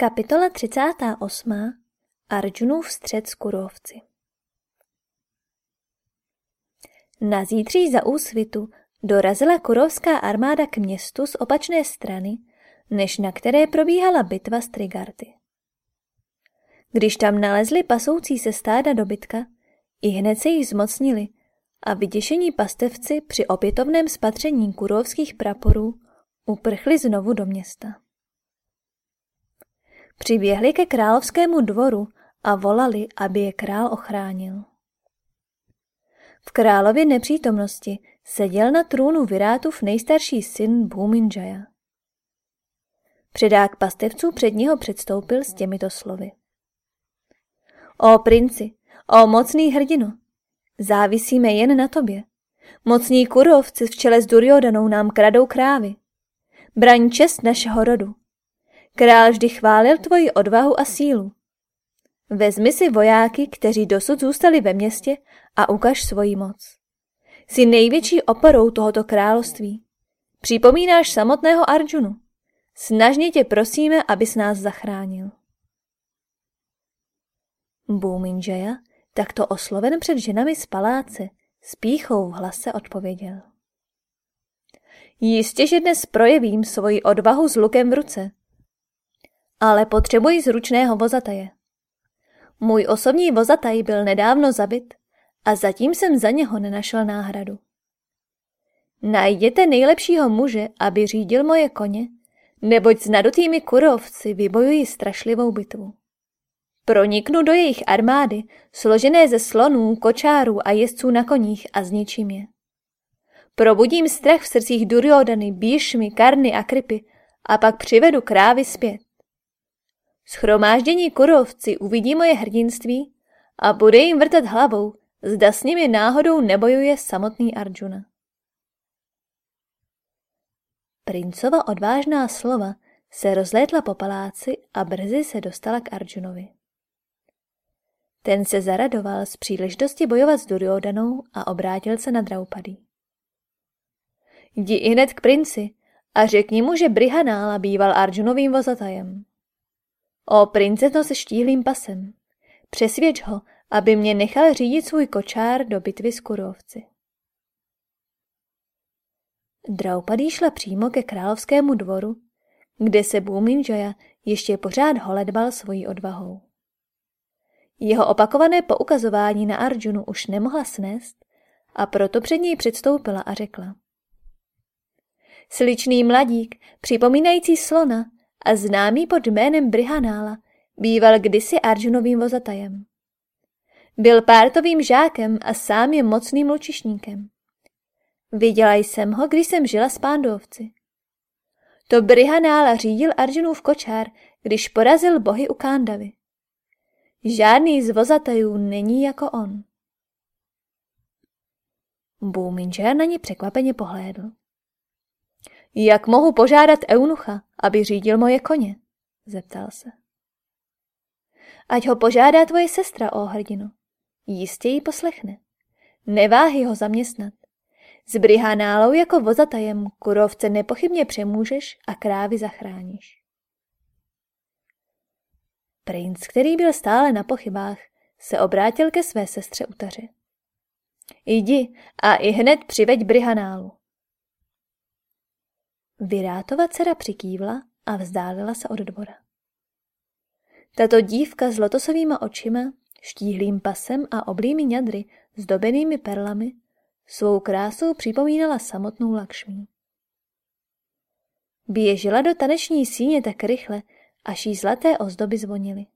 Kapitola 38. Arjunův střed s kurovci Na zítří za úsvitu dorazila kurovská armáda k městu z opačné strany, než na které probíhala bitva s Trigarty. Když tam nalezli pasoucí se stáda dobytka, i hned se jich zmocnili a vyděšení pastevci při opětovném spatření kurovských praporů uprchli znovu do města. Přiběhli ke královskému dvoru a volali, aby je král ochránil. V králově nepřítomnosti seděl na trůnu Virátův nejstarší syn Bhuminjaya. Předák pastevců před něho předstoupil s těmito slovy. O princi, o mocný hrdino, závisíme jen na tobě. Mocní kurovci v čele s Duryodanou nám kradou krávy. Braň čest našeho rodu. Král vždy chválil tvoji odvahu a sílu. Vezmi si vojáky, kteří dosud zůstali ve městě a ukaž svoji moc. Jsi největší oporou tohoto království. Připomínáš samotného Arjunu. Snažně tě prosíme, abys nás zachránil. Bhuminjaya, takto osloven před ženami z paláce, s píchou v hlase odpověděl. Jistě, že dnes projevím svoji odvahu s lukem v ruce, ale potřebuji zručného vozataje. Můj osobní vozataj byl nedávno zabit a zatím jsem za něho nenašel náhradu. Najděte nejlepšího muže, aby řídil moje koně, neboť s nadutými kurovci vybojuji strašlivou bitvu. Proniknu do jejich armády, složené ze slonů, kočárů a jezdců na koních a zničím je. Probudím strach v srdcích Duryodany, Bíšmy, Karny a Krypy a pak přivedu krávy zpět. Schromáždění kurovci uvidí moje hrdinství a bude jim vrtat hlavou, zda s nimi náhodou nebojuje samotný Arjuna. Princova odvážná slova se rozlétla po paláci a brzy se dostala k Arjunovi. Ten se zaradoval z příležitosti bojovat s Duryodanou a obrátil se na Draupadí. Jdi i hned k princi a řekni mu, že Brihanála býval Arjunovým vozatajem. O princezno se štíhlým pasem. Přesvědč ho, aby mě nechal řídit svůj kočár do bitvy s kurovci. Draupadý šla přímo ke královskému dvoru, kde se Bhuminjaya ještě pořád holedbal svojí odvahou. Jeho opakované poukazování na Arjunu už nemohla snést a proto před něj předstoupila a řekla. Sličný mladík, připomínající slona, a známý pod jménem Brihanála býval kdysi Arjunovým vozatajem. Byl pártovým žákem a sám je mocným lučišníkem. Viděla jsem ho, když jsem žila s pándovci. To Brihanála řídil Arjunův kočár, když porazil bohy u Kándavy. Žádný z vozatajů není jako on. Bůminžer na ní překvapeně pohlédl. Jak mohu požádat eunucha, aby řídil moje koně? Zeptal se. Ať ho požádá tvoje sestra, o hrdinu. Jistě ji poslechne. Neváhy ho zaměstnat. S brihanálou jako vozatajem kurovce nepochybně přemůžeš a krávy zachráníš. Princ, který byl stále na pochybách, se obrátil ke své sestře Utaři. Jdi a i hned přiveď brihanálu. Virátova dcera přikývla a vzdálila se od dvora. Tato dívka s lotosovýma očima, štíhlým pasem a oblými ňadry zdobenými perlami svou krásou připomínala samotnou Lakšmí. Běžela do taneční síně tak rychle, až jí zlaté ozdoby zvonily.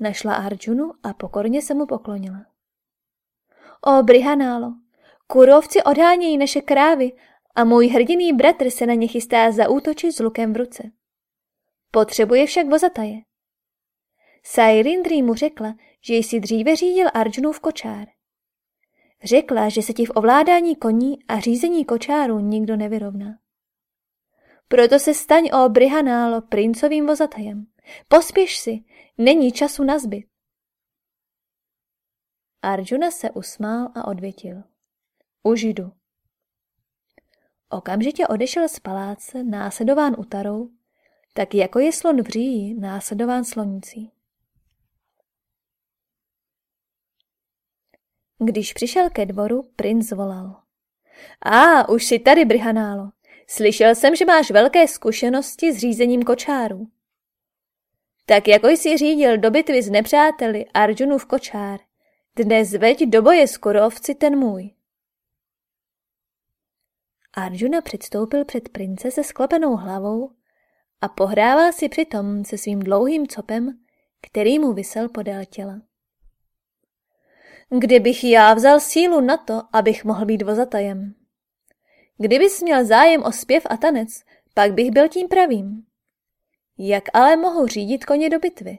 Našla Arjunu a pokorně se mu poklonila. O, Brihanálo, kurovci odhánějí naše krávy a můj hrdiný bratr se na ně chystá zaútočit s lukem v ruce. Potřebuje však vozataje. Sairindri mu řekla, že jsi dříve řídil Arjunův kočár. Řekla, že se ti v ovládání koní a řízení kočáru nikdo nevyrovná. Proto se staň o Brihanálo princovým vozatajem. Pospěš si, není času na zbyt. Arjuna se usmál a odvětil. Už jdu. Okamžitě odešel z paláce, následován Utarou, tak jako je slon v říji následován slonicí. Když přišel ke dvoru, princ volal. A, už jsi tady, Brihanálo. Slyšel jsem, že máš velké zkušenosti s řízením kočárů. Tak jako jsi řídil do bitvy s nepřáteli Arjunův kočár, dnes veď do boje s kurovci ten můj. Arjuna předstoupil před prince se sklopenou hlavou a pohrával si přitom se svým dlouhým copem, který mu vysel podél těla. Kdybych já vzal sílu na to, abych mohl být vozatajem. Kdybys měl zájem o zpěv a tanec, pak bych byl tím pravým. Jak ale mohu řídit koně do bitvy?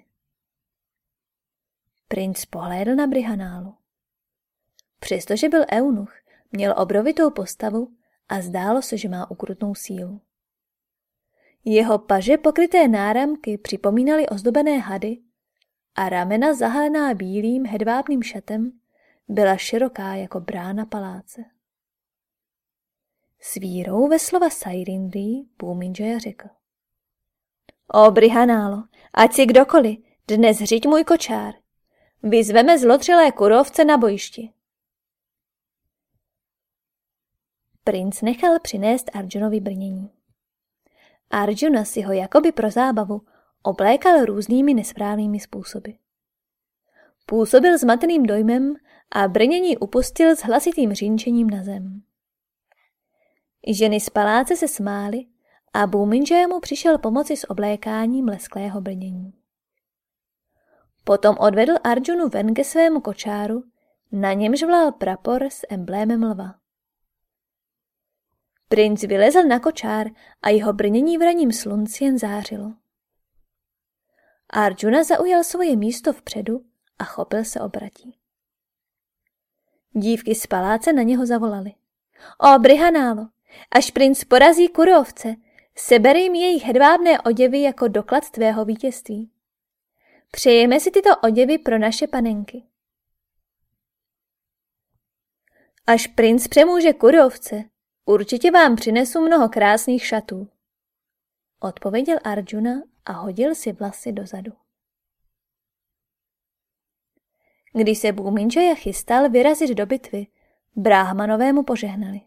Princ pohlédl na Brihanálu. Přestože byl eunuch, měl obrovitou postavu a zdálo se, že má ukrutnou sílu. Jeho paže pokryté náramky připomínaly ozdobené hady a ramena zahalená bílým hedvábným šatem byla široká jako brána paláce. S vírou ve slova Sairindri Půminjaya řekl. O Brihanálo, ať si kdokoliv, dnes řiď můj kočár. Vyzveme zlotřilé kurovce na bojišti. Princ nechal přinést Arjunovi brnění. Arjuna si ho jakoby pro zábavu oblékal různými nesprávnými způsoby. Působil zmateným dojmem a brnění upustil s hlasitým řinčením na zem. Ženy z paláce se smály a Bůminže mu přišel pomoci s oblékáním lesklého brnění. Potom odvedl Arjunu ven ke svému kočáru, na němž vlál prapor s emblémem lva. Princ vylezl na kočár a jeho brnění v raním slunci jen zářilo. Arjuna zaujal svoje místo vpředu a chopil se obratí. Dívky z paláce na něho zavolali. O, Brihanálo, až princ porazí kurovce, seber jim jejich hedvábné oděvy jako doklad tvého vítězství. Přejeme si tyto oděvy pro naše panenky. Až princ přemůže kurovce, určitě vám přinesu mnoho krásných šatů. Odpověděl Arjuna a hodil si vlasy dozadu. Když se Bhuminjaya chystal vyrazit do bitvy, bráhmanové mu požehnali.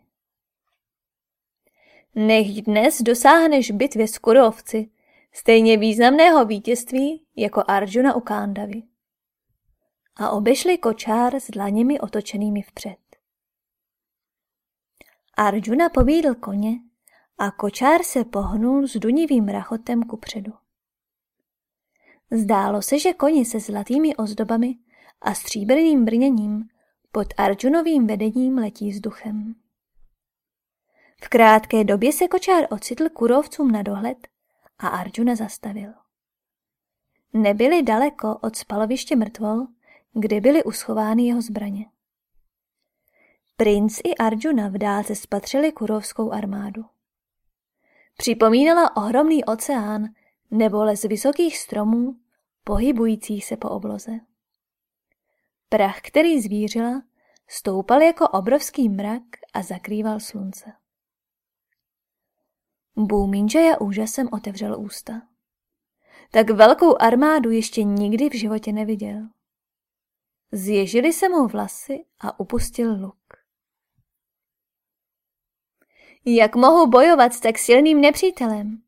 Nech dnes dosáhneš bitvě s kurovci stejně významného vítězství jako Arjuna u Kandavy. A obešli kočár s dlaněmi otočenými vpřed. Arjuna povídl koně a kočár se pohnul s dunivým rachotem kupředu. Zdálo se, že koni se zlatými ozdobami a stříbrným brněním pod Arjunovým vedením letí vzduchem. V krátké době se kočár ocitl kurovcům na dohled a Arjuna zastavil. Nebyli daleko od spaloviště mrtvol, kde byly uschovány jeho zbraně. Princ i Arjuna v dálce spatřili kurovskou armádu. Připomínala ohromný oceán nebo les vysokých stromů, pohybujících se po obloze. Prach, který zvířila, stoupal jako obrovský mrak a zakrýval slunce. Bůminžaja úžasem otevřel ústa. Tak velkou armádu ještě nikdy v životě neviděl. Zježili se mu vlasy a upustil luk. Jak mohu bojovat s tak silným nepřítelem?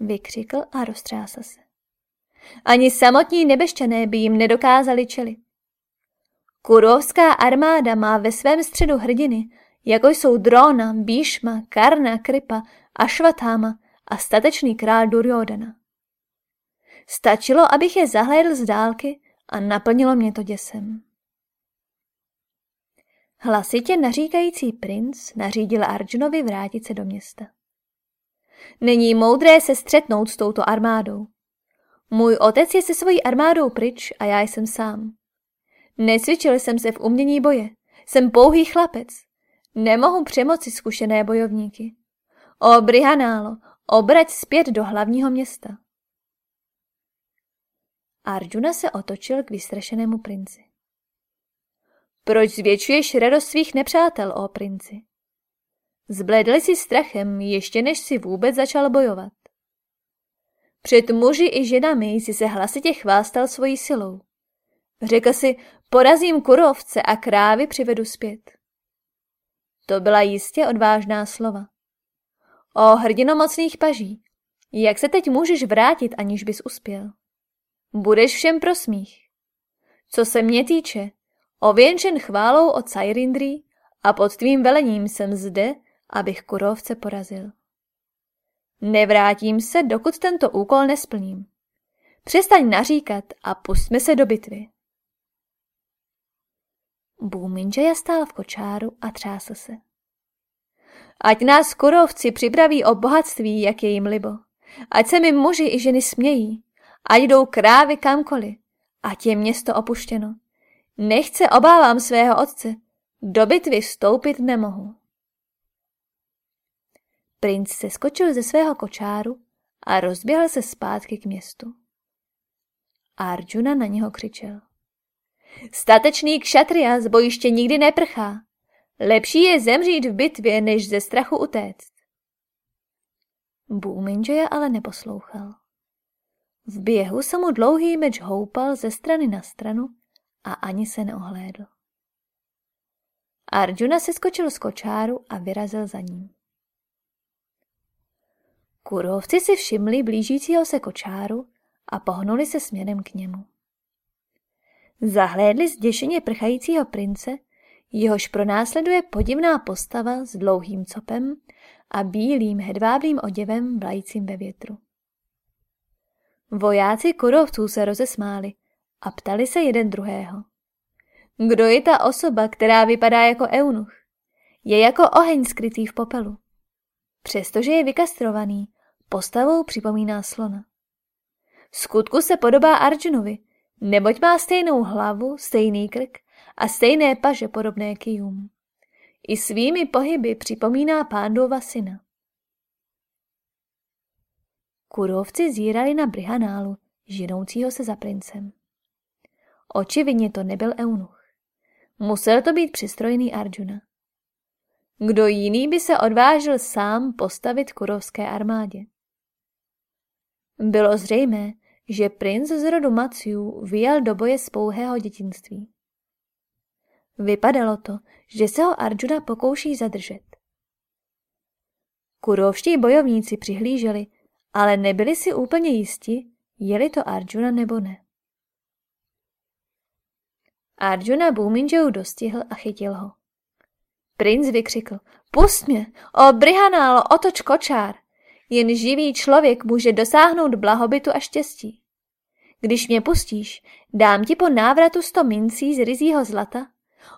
Vykřikl a roztřásl se. Ani samotní nebešťané by jim nedokázali čelit. Kurovská armáda má ve svém středu hrdiny, jako jsou Drona, Bíšma, Karna, Kripa, Ašvatáma a statečný král Duryodana. Stačilo, abych je zahlédl z dálky a naplnilo mě to děsem. Hlasitě naříkající princ nařídil Arjunovi vrátit se do města. Není moudré se střetnout s touto armádou. Můj otec je se svojí armádou pryč a já jsem sám. Necvičil jsem se v umění boje. Jsem pouhý chlapec. Nemohu přemoci zkušené bojovníky. O Brihanálo, obrať zpět do hlavního města. Arjuna se otočil k vystrašenému princi. Proč zvětšuješ radost svých nepřátel, o princi? Zbledli si strachem ještě než si vůbec začal bojovat. Před muži i ženami jsi se hlasitě chvástal svojí silou. Řekl si, porazím kurovce a krávy přivedu zpět. To byla jistě odvážná slova. O hrdino mocných paží, jak se teď můžeš vrátit, aniž bys uspěl? Budeš všem prosmích. Co se mě týče, ověnčen chválou od Sairindri a pod tvým velením jsem zde, abych kurovce porazil. Nevrátím se, dokud tento úkol nesplním. Přestaň naříkat a pustme se do bitvy. Bůminžaja stál v kočáru a třásl se. Ať nás kurovci připraví o bohatství, jak je jim libo. Ať se mi muži i ženy smějí. Ať jdou krávy kamkoliv. Ať je město opuštěno. Nechce obávám svého otce. Do bitvy vstoupit nemohu. Princ se skočil ze svého kočáru a rozběhl se zpátky k městu. Arjuna na něho křičel. Statečný kšatria z bojiště nikdy neprchá. Lepší je zemřít v bitvě, než ze strachu utéct. Bůminjoja ale neposlouchal. V běhu se mu dlouhý meč houpal ze strany na stranu a ani se neohlédl. Arjuna se skočil z kočáru a vyrazil za ním. Kurovci si všimli blížícího se kočáru a pohnuli se směrem k němu. Zahlédli zděšeně prchajícího prince, jehož pronásleduje podivná postava s dlouhým copem a bílým hedvábným oděvem vlajícím ve větru. Vojáci kurovců se rozesmáli a ptali se jeden druhého. Kdo je ta osoba, která vypadá jako eunuch? Je jako oheň skrytý v popelu. Přestože je vykastrovaný, Postavou připomíná slona. Skutku se podobá Arjunovi, neboť má stejnou hlavu, stejný krk a stejné paže podobné kijům. I svými pohyby připomíná pándova syna. Kurovci zírali na Brihanálu, ženoucího se za princem. Očividně to nebyl eunuch. Musel to být přistrojný Arjuna. Kdo jiný by se odvážil sám postavit kurovské armádě? Bylo zřejmé, že princ z rodu Maciů vyjel do boje z pouhého dětinství. Vypadalo to, že se ho Arjuna pokouší zadržet. Kurovští bojovníci přihlíželi, ale nebyli si úplně jisti, jeli to Arjuna nebo ne. Arjuna Bhuminjau dostihl a chytil ho. Princ vykřikl, pust mě, o Brihanálo, otoč kočár. Jen živý člověk může dosáhnout blahobytu a štěstí. Když mě pustíš, dám ti po návratu sto mincí z ryzího zlata,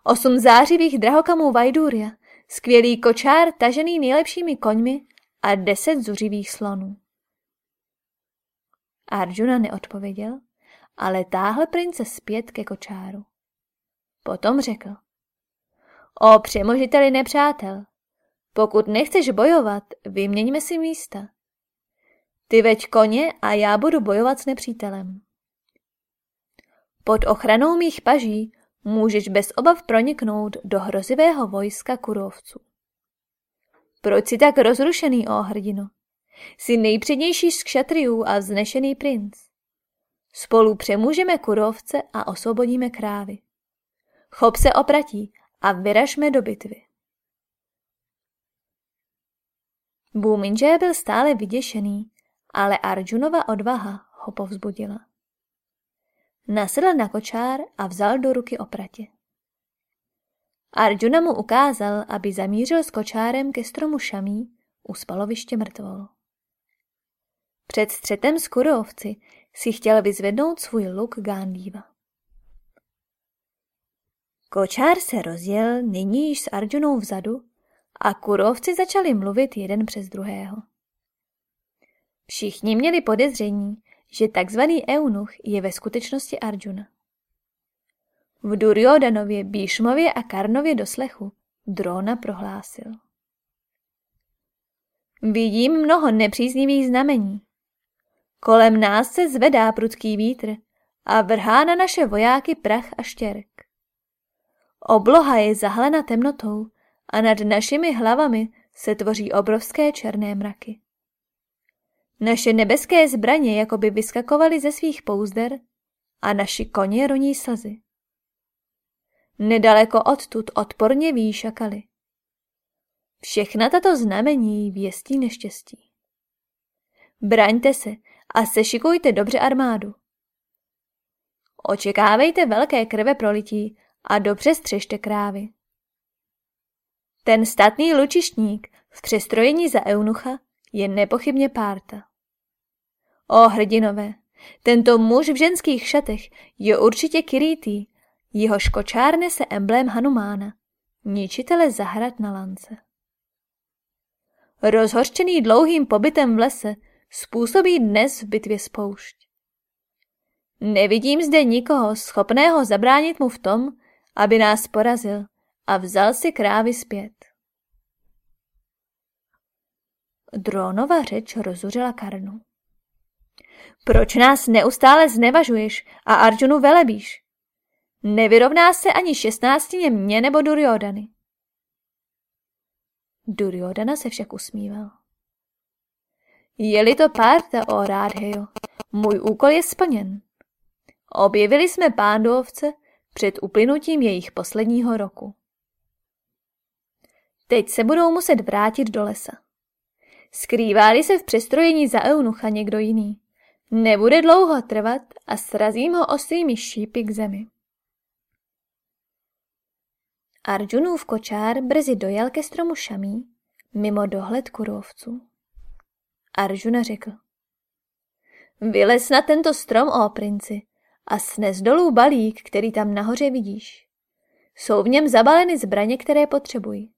osm zářivých drahokamů Vajduria, skvělý kočár tažený nejlepšími koňmi a deset zuřivých slonů. Arjuna neodpověděl, ale táhl prince zpět ke kočáru. Potom řekl. O přemožiteli nepřátel, pokud nechceš bojovat, vyměňme si místa. Ty veď koně a já budu bojovat s nepřítelem. Pod ochranou mých paží můžeš bez obav proniknout do hrozivého vojska kurovců. Proč jsi tak rozrušený, ó hrdino? Jsi nejpřednější z kšatriů a vznešený princ. Spolu přemůžeme kurovce a osvobodíme krávy. Chop se opratí a vyražme do bitvy. Bůminže byl stále vyděšený, ale Arjunova odvaha ho povzbudila. Nasedl na kočár a vzal do ruky opratě. Arjuna mu ukázal, aby zamířil s kočárem ke stromu šamí u spaloviště mrtvol. Před střetem s kurovci si chtěl vyzvednout svůj luk Gándíva. Kočár se rozjel nyní již s Arjunou vzadu a kurovci začali mluvit jeden přes druhého. Všichni měli podezření, že takzvaný eunuch je ve skutečnosti Arjuna. V Duryodanově, Bíšmově a Karnově doslechu Drona prohlásil. Vidím mnoho nepříznivých znamení. Kolem nás se zvedá prudký vítr a vrhá na naše vojáky prach a štěrk. Obloha je zahlena temnotou a nad našimi hlavami se tvoří obrovské černé mraky. Naše nebeské zbraně jako by vyskakovaly ze svých pouzder a naši koně roní slzy. Nedaleko odtud odporně výšakali. Všechna tato znamení věstí neštěstí. Braňte se a sešikujte dobře armádu. Očekávejte velké krve prolití a dobře střežte krávy. Ten statný lučištník v přestrojení za eunucha je nepochybně párta. O hrdinové, tento muž v ženských šatech je určitě Kirýtý, jeho škočárne se emblém Hanumána, ničitele zahrad na lance. Rozhořčený dlouhým pobytem v lese způsobí dnes v bitvě spoušť. Nevidím zde nikoho schopného zabránit mu v tom, aby nás porazil a vzal si krávy zpět. Drónova řeč rozuřila Karnu. Proč nás neustále znevažuješ a Arjunu velebíš? Nevyrovná se ani šestnáctině mě nebo Duryodany. Duryodana se však usmíval. Je-li to párta, o Rádhejo, můj úkol je splněn. Objevili jsme pándovce před uplynutím jejich posledního roku. Teď se budou muset vrátit do lesa. Skrývá se v přestrojení za eunucha někdo jiný. Nebude dlouho trvat a srazím ho ostrými šípy k zemi. Arjunův kočár brzy dojel ke stromu šamí, mimo dohled kurovců. Arjuna řekl. Vylez na tento strom, ó princi, a snes dolů balík, který tam nahoře vidíš. Jsou v něm zabaleny zbraně, které potřebují.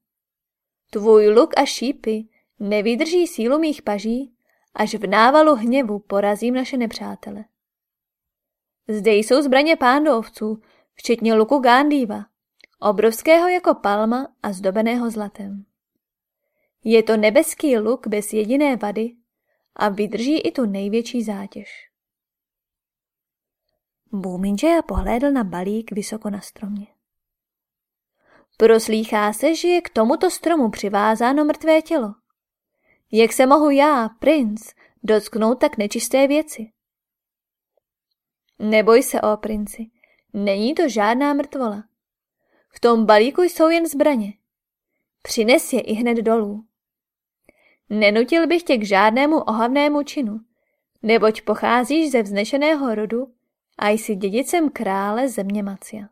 Tvůj luk a šípy nevydrží sílu mých paží, až v návalu hněvu porazím naše nepřátele. Zde jsou zbraně pándovců, včetně luku Gandíva, obrovského jako palma a zdobeného zlatem. Je to nebeský luk bez jediné vady a vydrží i tu největší zátěž. Bůminžeja pohlédl na balík vysoko na stromě. Proslýchá se, že je k tomuto stromu přivázáno mrtvé tělo. Jak se mohu já, princ, dotknout tak nečisté věci? Neboj se, o princi, není to žádná mrtvola. V tom balíku jsou jen zbraně. Přines je i hned dolů. Nenutil bych tě k žádnému ohavnému činu, neboť pocházíš ze vznešeného rodu a jsi dědicem krále země Macia.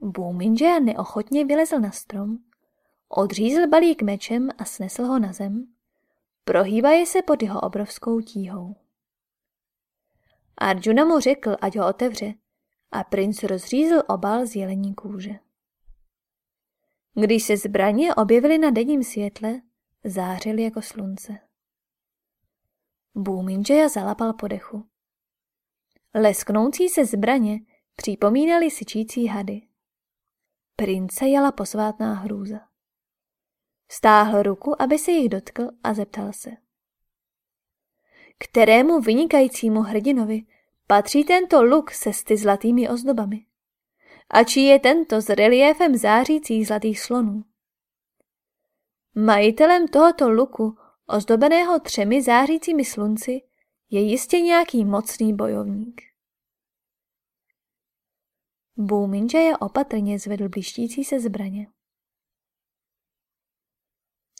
Bůminže neochotně vylezl na strom, odřízl balík mečem a snesl ho na zem, prohývaje se pod jeho obrovskou tíhou. Arjuna mu řekl, ať ho otevře, a princ rozřízl obal z jelení kůže. Když se zbraně objevily na denním světle, zářily jako slunce. Bůminžeja zalapal po dechu. Lesknoucí se zbraně připomínaly syčící hady. Prince jela posvátná hrůza. Stáhl ruku, aby se jich dotkl a zeptal se. Kterému vynikajícímu hrdinovi patří tento luk se sty zlatými ozdobami? A čí je tento s reliéfem zářících zlatých slonů? Majitelem tohoto luku ozdobeného třemi zářícími slunci, je jistě nějaký mocný bojovník. je opatrně zvedl blištící se zbraně.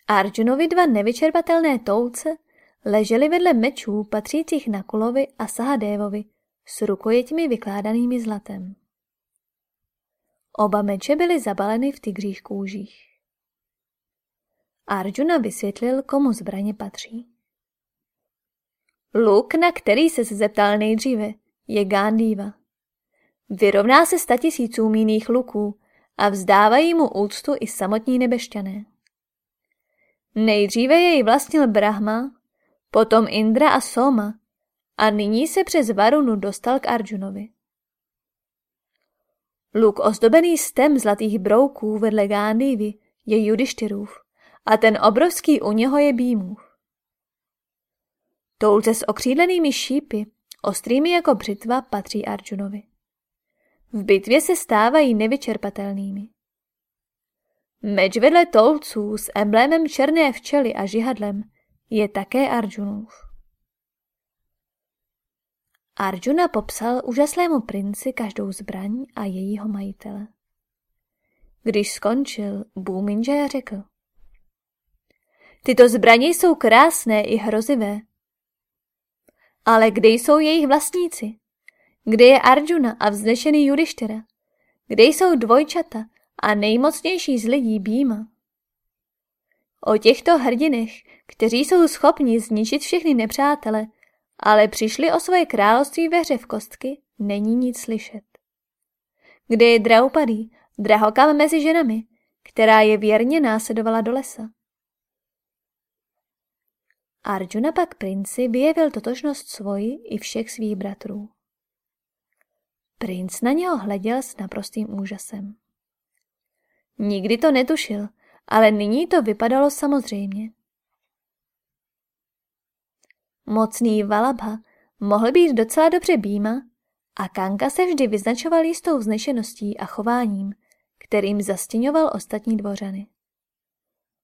Arjunovi dva nevyčerpatelné touce ležely vedle mečů patřících Nakulovi a Sahadévovi s rukojeťmi vykládanými zlatem. Oba meče byly zabaleny v tygřích kůžích. Arjuna vysvětlil, komu zbraně patří. Luk, na který se zeptal nejdříve, je Gandhiva. Vyrovná se statisícům jiných luků a vzdávají mu úctu i samotní nebešťané. Nejdříve jej vlastnil Brahma, potom Indra a Soma a nyní se přes Varunu dostal k Arjunovi. Luk ozdobený stem zlatých brouků vedle Gándivy je Judištyrův a ten obrovský u něho je Bímův. Toulce s okřídlenými šípy, ostrými jako břitva, patří Arjunovi. V bitvě se stávají nevyčerpatelnými. Meč vedle tolců s emblémem černé včely a žihadlem je také Arjunův. Arjuna popsal úžasnému princi každou zbraň a jejího majitele. Když skončil, Bhuminjaya řekl. Tyto zbraně jsou krásné i hrozivé. Ale kde jsou jejich vlastníci? Kde je Arjuna a vznešený Judištěra? Kde jsou dvojčata a nejmocnější z lidí Býma? O těchto hrdinech, kteří jsou schopni zničit všechny nepřátele, ale přišli o svoje království ve hře v kostky, není nic slyšet. Kde je Draupadý, drahokam mezi ženami, která je věrně následovala do lesa? Arjuna pak princi vyjevil totožnost svoji i všech svých bratrů. Princ na něho hleděl s naprostým úžasem. Nikdy to netušil, ale nyní to vypadalo samozřejmě. Mocný Valabha mohl být docela dobře býma a Kanka se vždy vyznačoval jistou vznešeností a chováním, kterým zastěňoval ostatní dvořany.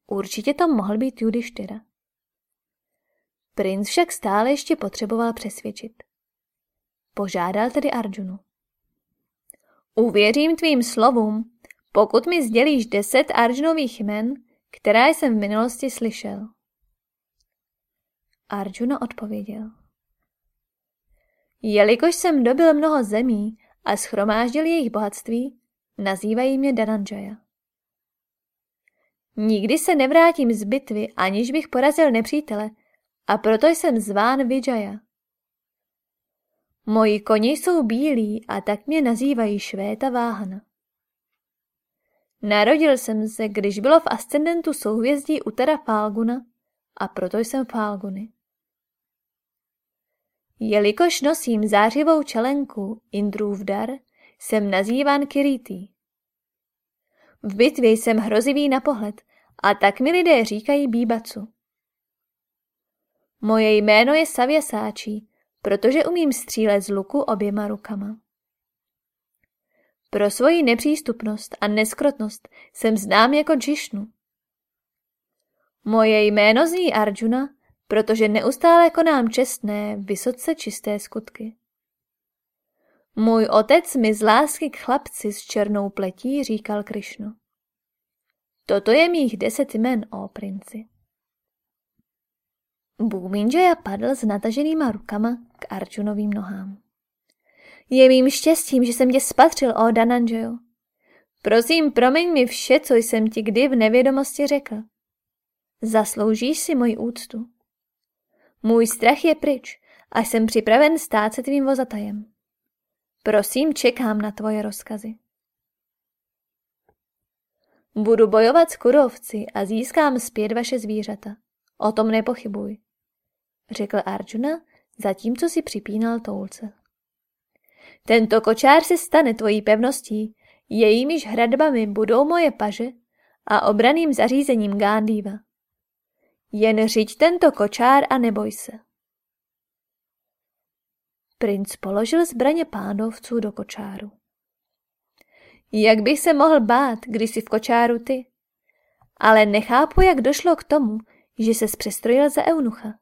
Určitě to mohl být Judištyra. Princ však stále ještě potřeboval přesvědčit. Požádal tedy Arjunu. Uvěřím tvým slovům, pokud mi sdělíš deset Arjunových jmen, která jsem v minulosti slyšel. Arjuna odpověděl. Jelikož jsem dobil mnoho zemí a schromáždil jejich bohatství, nazývají mě Dananjaya. Nikdy se nevrátím z bitvy, aniž bych porazil nepřítele, a proto jsem zván Vijaya. Moji koni jsou bílí a tak mě nazývají Švéta Váhana. Narodil jsem se, když bylo v ascendentu souhvězdí Utara Falguna a proto jsem Falguny. Jelikož nosím zářivou čelenku Indrův dar, jsem nazýván Kiriti. V bitvě jsem hrozivý na pohled a tak mi lidé říkají Bíbacu. Moje jméno je Savěsáčí, protože umím střílet z luku oběma rukama. Pro svoji nepřístupnost a neskrotnost jsem znám jako Džišnu. Moje jméno zní Arjuna, protože neustále konám čestné, vysoce čisté skutky. Můj otec mi z lásky k chlapci s černou pletí říkal Krišnu. Toto je mých deset jmen, o princi. Bhuminjaya padl s nataženýma rukama k Arjunovým nohám. Je mým štěstím, že jsem tě spatřil, o Dananjayo. Prosím, promiň mi vše, co jsem ti kdy v nevědomosti řekl. Zasloužíš si moji úctu. Můj strach je pryč a jsem připraven stát se tvým vozatajem. Prosím, čekám na tvoje rozkazy. Budu bojovat s kurovci a získám zpět vaše zvířata. O tom nepochybuj, řekl Arjuna, zatímco si připínal toulce. Tento kočár se stane tvojí pevností, jejímiž hradbami budou moje paže a obraným zařízením Gándýva. Jen řiď tento kočár a neboj se. Princ položil zbraně pánovců do kočáru. Jak bych se mohl bát, když jsi v kočáru ty? Ale nechápu, jak došlo k tomu, že se přestrojil za eunucha.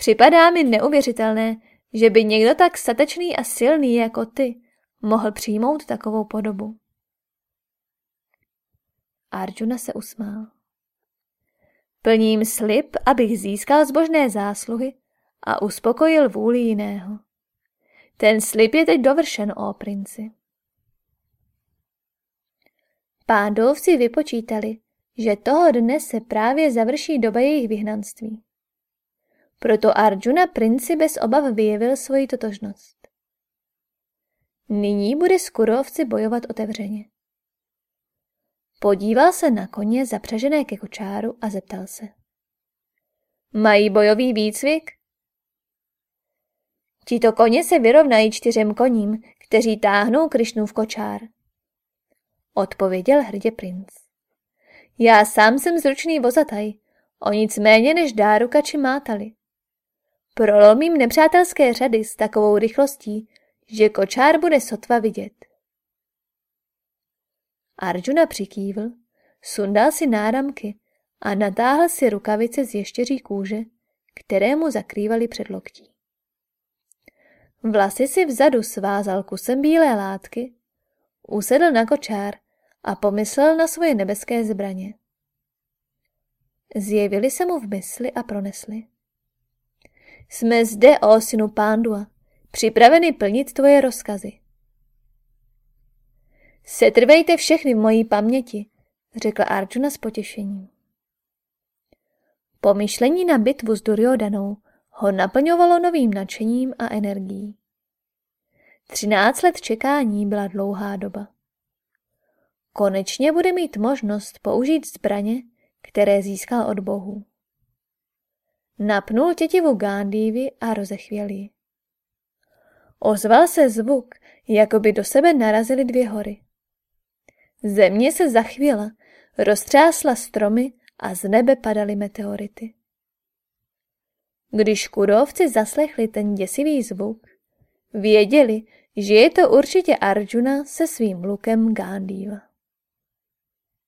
Připadá mi neuvěřitelné, že by někdo tak statečný a silný jako ty mohl přijmout takovou podobu. Arjuna se usmál. Plním slib, abych získal zbožné zásluhy a uspokojil vůli jiného. Ten slib je teď dovršen, o princi. Pándovci vypočítali, že toho dne se právě završí doba jejich vyhnanství. Proto Arjuna princi bez obav vyjevil svoji totožnost. Nyní bude s kurovci bojovat otevřeně. Podíval se na koně zapřažené ke kočáru a zeptal se. Mají bojový výcvik? Tito koně se vyrovnají čtyřem koním, kteří táhnou v kočár. Odpověděl hrdě princ. Já sám jsem zručný vozataj, o nic méně než dáruka či mátali. Prolomím nepřátelské řady s takovou rychlostí, že kočár bude sotva vidět. Arjuna přikývl, sundal si náramky a natáhl si rukavice z ještěří kůže, které mu zakrývaly předloktí. Vlasy si vzadu svázal kusem bílé látky, usedl na kočár a pomyslel na svoje nebeské zbraně. Zjevili se mu v mysli a pronesli. Jsme zde, o synu Pándua, připraveni plnit tvoje rozkazy. Setrvejte všechny v mojí paměti, řekla Arjuna s potěšením. Pomyšlení na bitvu s Duryodanou ho naplňovalo novým nadšením a energií. Třináct let čekání byla dlouhá doba. Konečně bude mít možnost použít zbraně, které získal od bohu. Napnul tětivu Gándívy a rozechvěl ji. Ozval se zvuk, jako by do sebe narazily dvě hory. Země se zachvěla, roztřásla stromy a z nebe padaly meteority. Když kudovci zaslechli ten děsivý zvuk, věděli, že je to určitě Arjuna se svým lukem Gándíva.